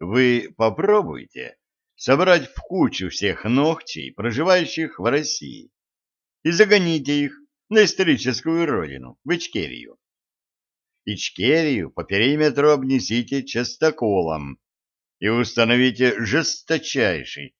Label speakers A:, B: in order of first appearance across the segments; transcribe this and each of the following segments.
A: Вы попробуйте собрать в кучу всех ногтей, проживающих в России, и загоните их на историческую родину, в Ичкерию. Ичкерию по периметру обнесите частоколом и установите жесточайший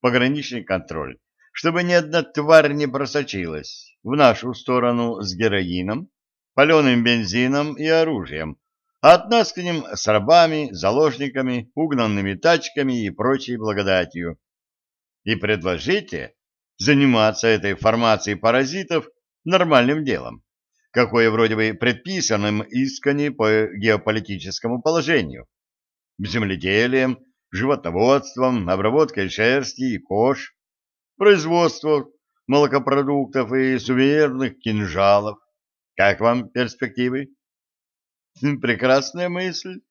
A: пограничный контроль, чтобы ни одна тварь не просочилась в нашу сторону с героином, паленым бензином и оружием, а от нас к ним с рабами, заложниками, угнанными тачками и прочей благодатью. И предложите заниматься этой формацией паразитов нормальным делом, какое вроде бы предписанным искане по геополитическому положению, земледелием, животноводством, обработкой шерсти и кож, производство молокопродуктов и сувенирных кинжалов. Как вам перспективы? Прекрасная мысль.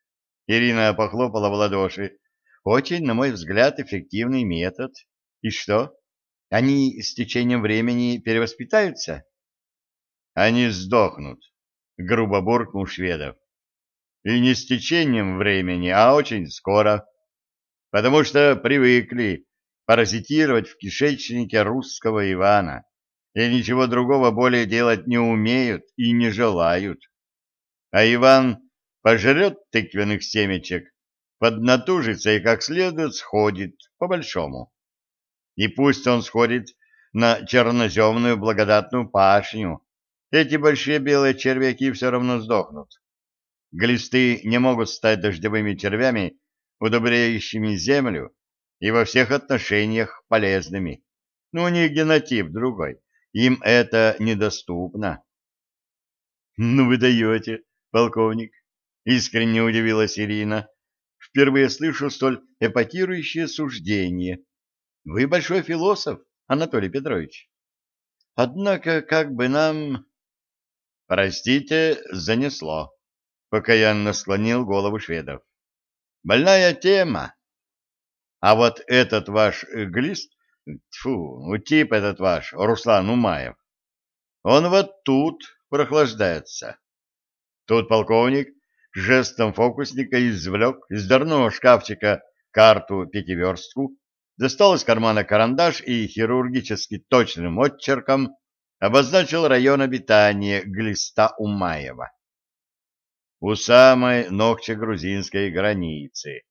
A: Ирина похлопала в ладоши. Очень, на мой взгляд, эффективный метод. И что? Они с течением времени перевоспитаются? Они сдохнут, грубо буркнул Шведов. И не с течением времени, а очень скоро. Потому что привыкли паразитировать в кишечнике русского Ивана и ничего другого более делать не умеют и не желают. А Иван пожрет тыквенных семечек, поднатужится и как следует сходит, по-большому. И пусть он сходит на черноземную благодатную пашню, эти большие белые червяки все равно сдохнут. Глисты не могут стать дождевыми червями, удобряющими землю и во всех отношениях полезными. Но у них генотип другой, им это недоступно. — Ну вы даете, полковник, — искренне удивилась Ирина. — Впервые слышу столь эпатирующее суждение. Вы большой философ, Анатолий Петрович. Однако, как бы нам... Простите, занесло, — покаянно склонил голову шведов. Больная тема. А вот этот ваш глист, тьфу, тип этот ваш, Руслан Умаев, он вот тут прохлаждается. Тут полковник жестом фокусника извлек из дверного шкафчика карту-пятиверстку, достал из кармана карандаш и хирургически точным отчерком обозначил район обитания глиста Умаева. У самой ногче-грузинской границы.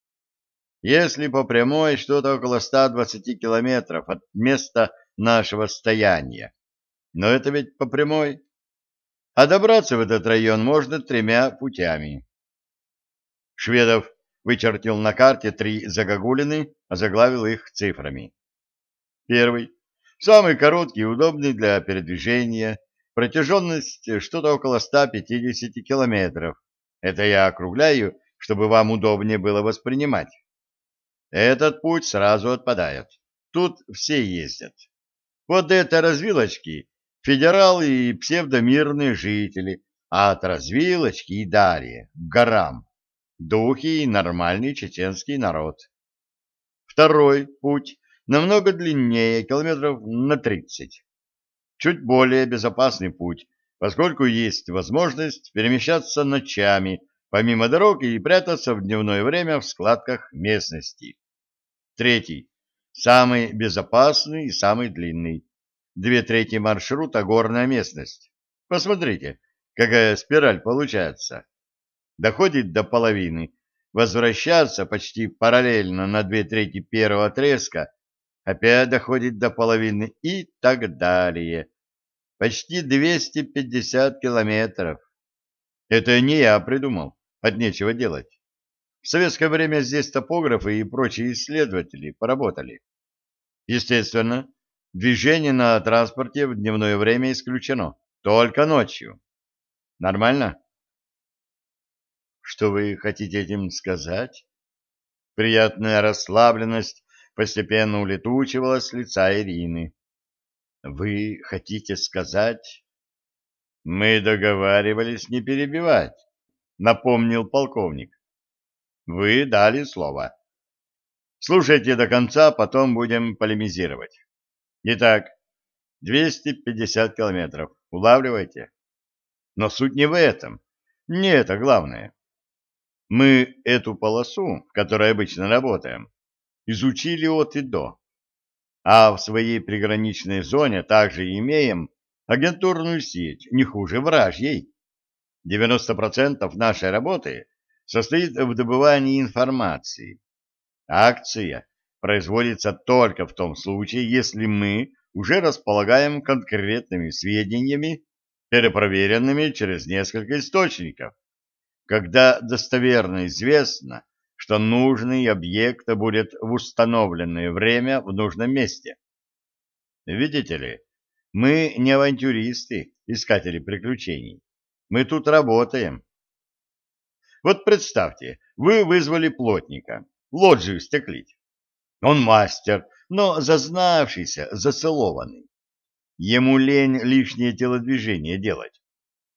A: Если по прямой, что-то около 120 километров от места нашего стояния. Но это ведь по прямой. А добраться в этот район можно тремя путями. Шведов вычертил на карте три загогулины, озаглавил их цифрами. Первый, самый короткий и удобный для передвижения, протяженность что-то около 150 километров. Это я округляю, чтобы вам удобнее было воспринимать. Этот путь сразу отпадает. Тут все ездят. Вот это развилочки федералы и псевдомирные жители, а от развилочки и далее, к горам, духи и нормальный чеченский народ. Второй путь намного длиннее, километров на 30. Чуть более безопасный путь, поскольку есть возможность перемещаться ночами помимо дорог и прятаться в дневное время в складках местности. Третий, самый безопасный и самый длинный, две трети маршрута горная местность. Посмотрите, какая спираль получается. Доходит до половины, возвращаться почти параллельно на две трети первого отрезка, опять доходит до половины и так далее. Почти 250 километров. Это не я придумал, от нечего делать. В советское время здесь топографы и прочие исследователи поработали. Естественно, Движение на транспорте в дневное время исключено. Только ночью. Нормально? Что вы хотите этим сказать? Приятная расслабленность постепенно улетучивалась с лица Ирины. Вы хотите сказать... Мы договаривались не перебивать, напомнил полковник. Вы дали слово. Слушайте до конца, потом будем полемизировать. Итак, 250 километров. Улавливайте. Но суть не в этом. Не это главное. Мы эту полосу, в которой обычно работаем, изучили от и до. А в своей приграничной зоне также имеем агентурную сеть, не хуже вражьей. 90% нашей работы состоит в добывании информации. Акция производится только в том случае, если мы уже располагаем конкретными сведениями, перепроверенными через несколько источников, когда достоверно известно, что нужный объект будет в установленное время в нужном месте. Видите ли, мы не авантюристы, искатели приключений. Мы тут работаем. Вот представьте, вы вызвали плотника, лоджию стеклить. Он мастер, но зазнавшийся, зацелованный. Ему лень лишнее телодвижение делать.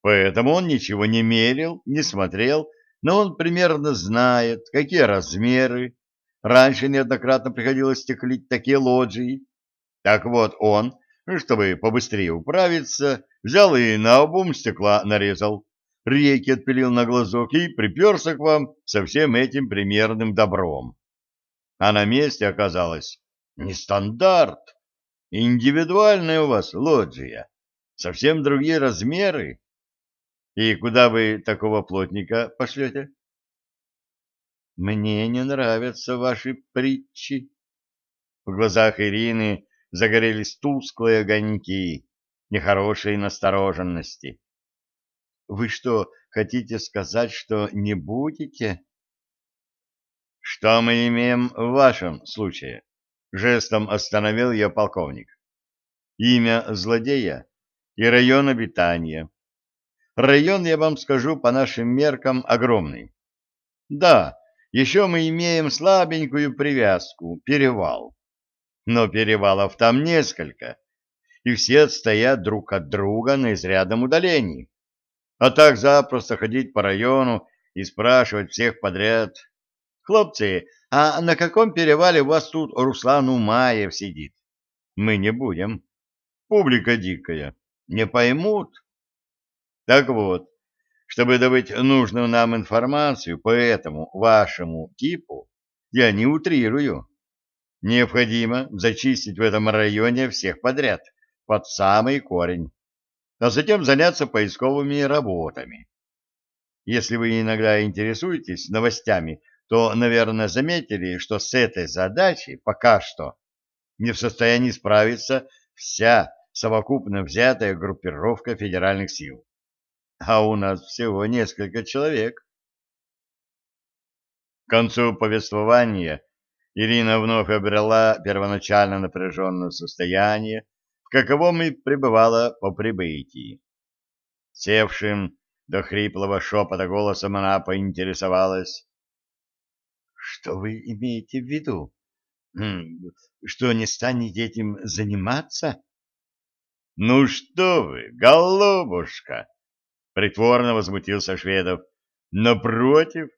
A: Поэтому он ничего не мерил, не смотрел, но он примерно знает, какие размеры. Раньше неоднократно приходилось стеклить такие лоджии. Так вот он, чтобы побыстрее управиться, взял и на обум стекла нарезал, реки отпилил на глазок и приперся к вам со всем этим примерным добром. А на месте оказалось не стандарт, индивидуальная у вас лоджия, совсем другие размеры. И куда вы такого плотника пошлете? Мне не нравятся ваши притчи. В глазах Ирины загорелись тусклые огоньки нехорошей настороженности. Вы что, хотите сказать, что не будете? Что мы имеем в вашем случае? Жестом остановил ее полковник. Имя злодея и район обитания. Район, я вам скажу, по нашим меркам огромный. Да, еще мы имеем слабенькую привязку, перевал. Но перевалов там несколько, и все отстоят друг от друга на изрядном удалении. А так запросто ходить по району и спрашивать всех подряд. Хлопцы, а на каком перевале у вас тут Руслан Умаев сидит? Мы не будем. Публика дикая. Не поймут. Так вот, чтобы добыть нужную нам информацию по этому вашему типу, я не утрирую. Необходимо зачистить в этом районе всех подряд, под самый корень а затем заняться поисковыми работами. Если вы иногда интересуетесь новостями, то, наверное, заметили, что с этой задачей пока что не в состоянии справиться вся совокупно взятая группировка федеральных сил. А у нас всего несколько человек. К концу повествования Ирина вновь обрела первоначально напряженное состояние, каковом и пребывала по прибытии. Севшим до хриплого шепота голосом она поинтересовалась. — Что вы имеете в виду? Что не станете этим заниматься? — Ну что вы, голубушка! — притворно возмутился Шведов. — Напротив,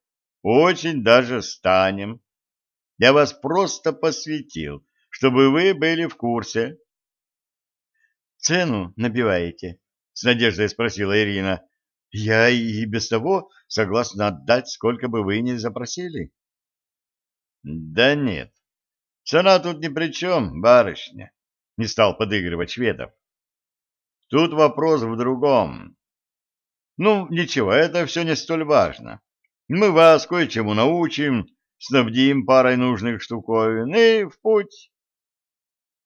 A: очень даже станем. Я вас просто посвятил, чтобы вы были в курсе цену набиваете? — с надеждой спросила Ирина. — Я и без того согласна отдать, сколько бы вы ни запросили. — Да нет, цена тут ни при чем, барышня, — не стал подыгрывать шведов. — Тут вопрос в другом. Ну, ничего, это все не столь важно. Мы вас кое-чему научим, снабдим парой нужных штуковин и в путь.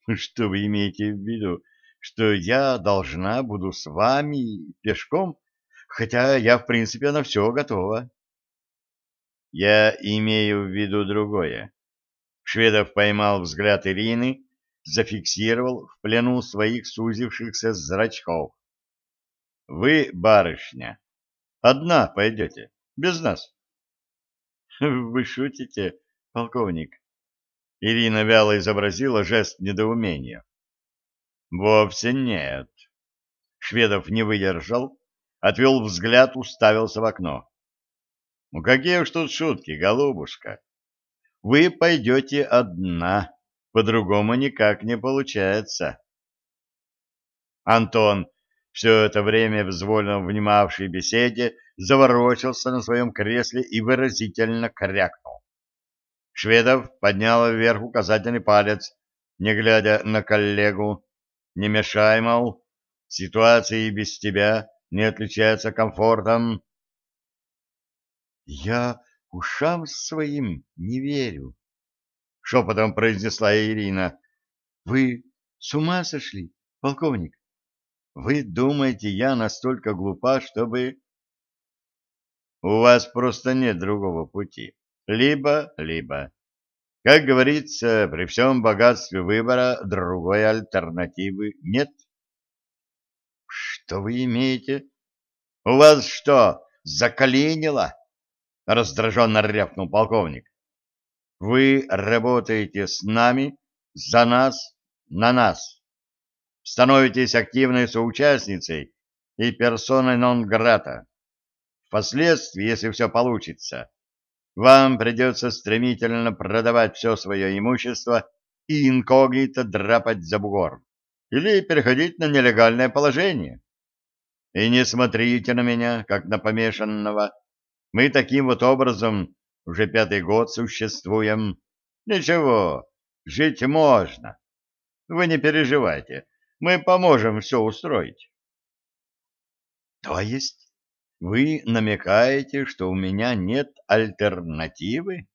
A: — Что вы имеете в виду? что я должна буду с вами пешком, хотя я, в принципе, на все готова. Я имею в виду другое. Шведов поймал взгляд Ирины, зафиксировал в плену своих сузившихся зрачков. Вы, барышня, одна пойдете, без нас. Вы шутите, полковник? Ирина вяло изобразила жест недоумения. Вовсе нет. Шведов не выдержал, отвел взгляд, уставился в окно. Ну какие уж тут шутки, голубушка. Вы пойдете одна, по-другому никак не получается. Антон, все это время взволно внимавший беседе, заворочился на своем кресле и выразительно крякнул. Шведов поднял вверх указательный палец, не глядя на коллегу. «Не мешай, мол, ситуация и без тебя не отличается комфортом». «Я ушам своим не верю», — шепотом произнесла Ирина. «Вы с ума сошли, полковник? Вы думаете, я настолько глупа, чтобы...» «У вас просто нет другого пути. Либо-либо. Как говорится, при всем богатстве выбора другой альтернативы нет». «Что вы имеете? У вас что, заколенило?» — раздраженно рявкнул полковник. «Вы работаете с нами, за нас, на нас. Становитесь активной соучастницей и персоной нон-грата. Впоследствии, если все получится, вам придется стремительно продавать все свое имущество и инкогнито драпать за бугор или переходить на нелегальное положение. И не смотрите на меня, как на помешанного. Мы таким вот образом уже пятый год существуем. Ничего, жить можно. Вы не переживайте, мы поможем все устроить. То есть вы намекаете, что у меня нет альтернативы?